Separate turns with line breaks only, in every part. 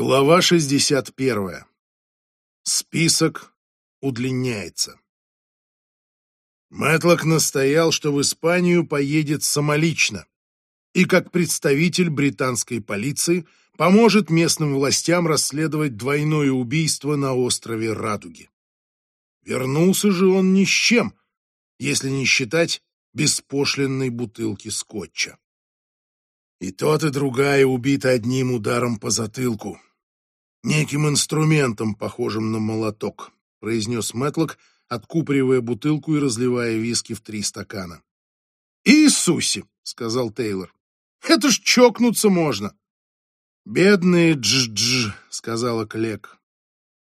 Глава 61. Список удлиняется. Мэтлок настоял, что в Испанию поедет самолично и как представитель британской полиции поможет местным властям расследовать двойное убийство на острове Радуги. Вернулся же он ни с чем, если не считать беспошлинной бутылки скотча. И тот, и другая убиты одним ударом по затылку. Неким инструментом, похожим на молоток, произнес Мэтлок, откупоривая бутылку и разливая виски в три стакана. «Иисусе!» — сказал Тейлор. «Это ж чокнуться можно!» «Бедные дж-дж», — сказала Клек.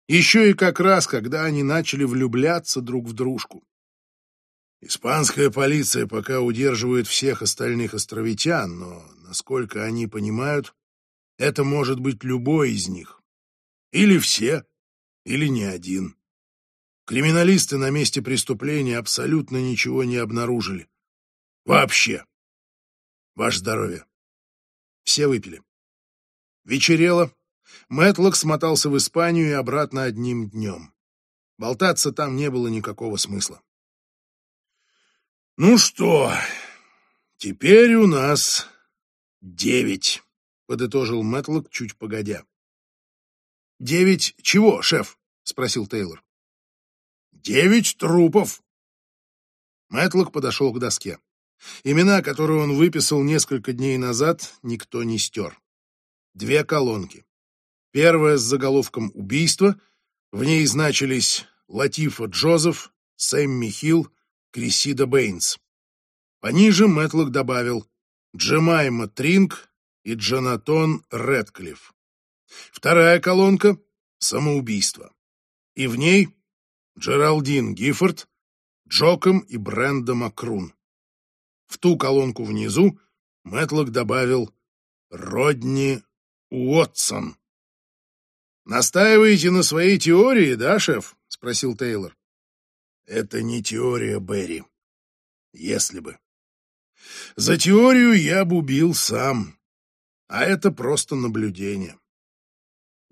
«Еще и как раз, когда они начали влюбляться друг в дружку. Испанская полиция пока удерживает всех остальных островитян, но, насколько они понимают, это может быть любой из них. Или все, или ни один. Криминалисты на месте преступления абсолютно ничего не обнаружили. Вообще. Ваше здоровье. Все выпили. Вечерело. Мэтлок смотался в Испанию и обратно одним днем. Болтаться там не было никакого смысла. «Ну что, теперь у нас девять», — подытожил Мэтлок чуть погодя. «Девять чего, шеф?» — спросил Тейлор. «Девять трупов». Мэтлок подошел к доске. Имена, которые он выписал несколько дней назад, никто не стер. Две колонки. Первая с заголовком «Убийство». В ней значились Латифа Джозеф, Сэмми Хилл, Крисида Бэйнс. Пониже Мэтлок добавил Джемайма Тринг и Джонатон Редклифф. Вторая колонка — самоубийство. И в ней Джералдин Гиффорд, Джоком и Бренда Макрун. В ту колонку внизу Мэтлок добавил Родни Уотсон. «Настаиваете на своей теории, да, шеф?» — спросил Тейлор. Это не теория Берри. Если бы. За теорию я бы убил сам. А это просто наблюдение.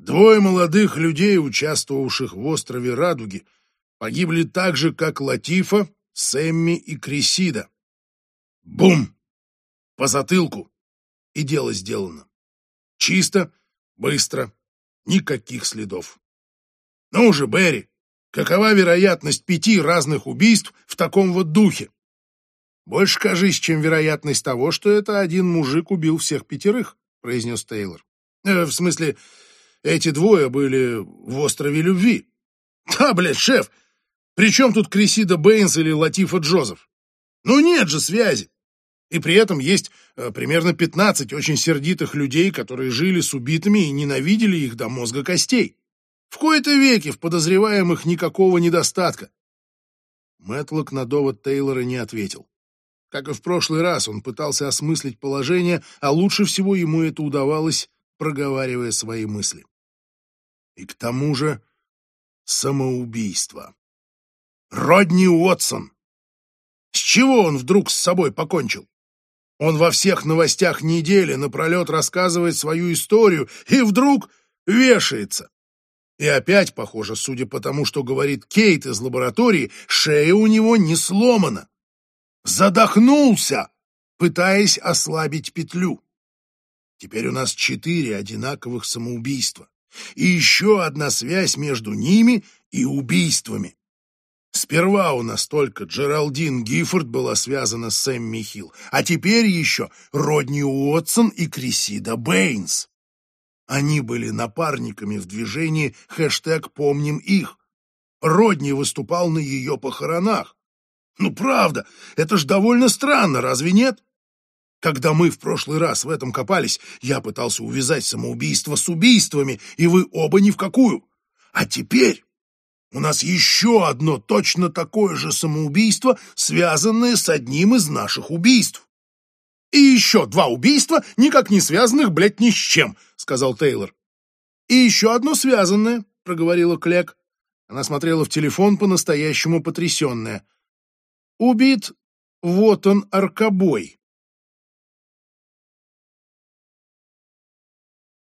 Двое молодых людей, участвовавших в острове Радуги, погибли так же, как Латифа, Сэмми и Крисида. Бум! По затылку. И дело сделано. Чисто, быстро, никаких следов. Ну же, Берри, Какова вероятность пяти разных убийств в таком вот духе? Больше, кажись, чем вероятность того, что это один мужик убил всех пятерых, произнес Тейлор. Э, в смысле, эти двое были в острове любви. Да, блядь, шеф, при чем тут Крисида Бэйнс или Латифа Джозеф? Ну нет же связи. И при этом есть э, примерно 15 очень сердитых людей, которые жили с убитыми и ненавидели их до мозга костей. В кои-то веки в подозреваемых никакого недостатка. Мэтлок на довод Тейлора не ответил. Как и в прошлый раз, он пытался осмыслить положение, а лучше всего ему это удавалось, проговаривая свои мысли. И к тому же самоубийство. Родни Уотсон! С чего он вдруг с собой покончил? Он во всех новостях недели напролет рассказывает свою историю и вдруг вешается. И опять, похоже, судя по тому, что говорит Кейт из лаборатории, шея у него не сломана. Задохнулся, пытаясь ослабить петлю. Теперь у нас четыре одинаковых самоубийства. И еще одна связь между ними и убийствами. Сперва у нас только Джералдин Гиффорд была связана с Сэмми Хилл, а теперь еще Родни Уотсон и Крисида Бэйнс. Они были напарниками в движении хэштег «Помним их». Родни выступал на ее похоронах. Ну, правда, это ж довольно странно, разве нет? Когда мы в прошлый раз в этом копались, я пытался увязать самоубийство с убийствами, и вы оба ни в какую. А теперь у нас еще одно точно такое же самоубийство, связанное с одним из наших убийств. И еще два убийства, никак не связанных, блядь, ни с чем, сказал Тейлор. И еще одно связанное, проговорила Клек. Она смотрела в телефон по-настоящему потрясенная. Убит вот он, Аркобой.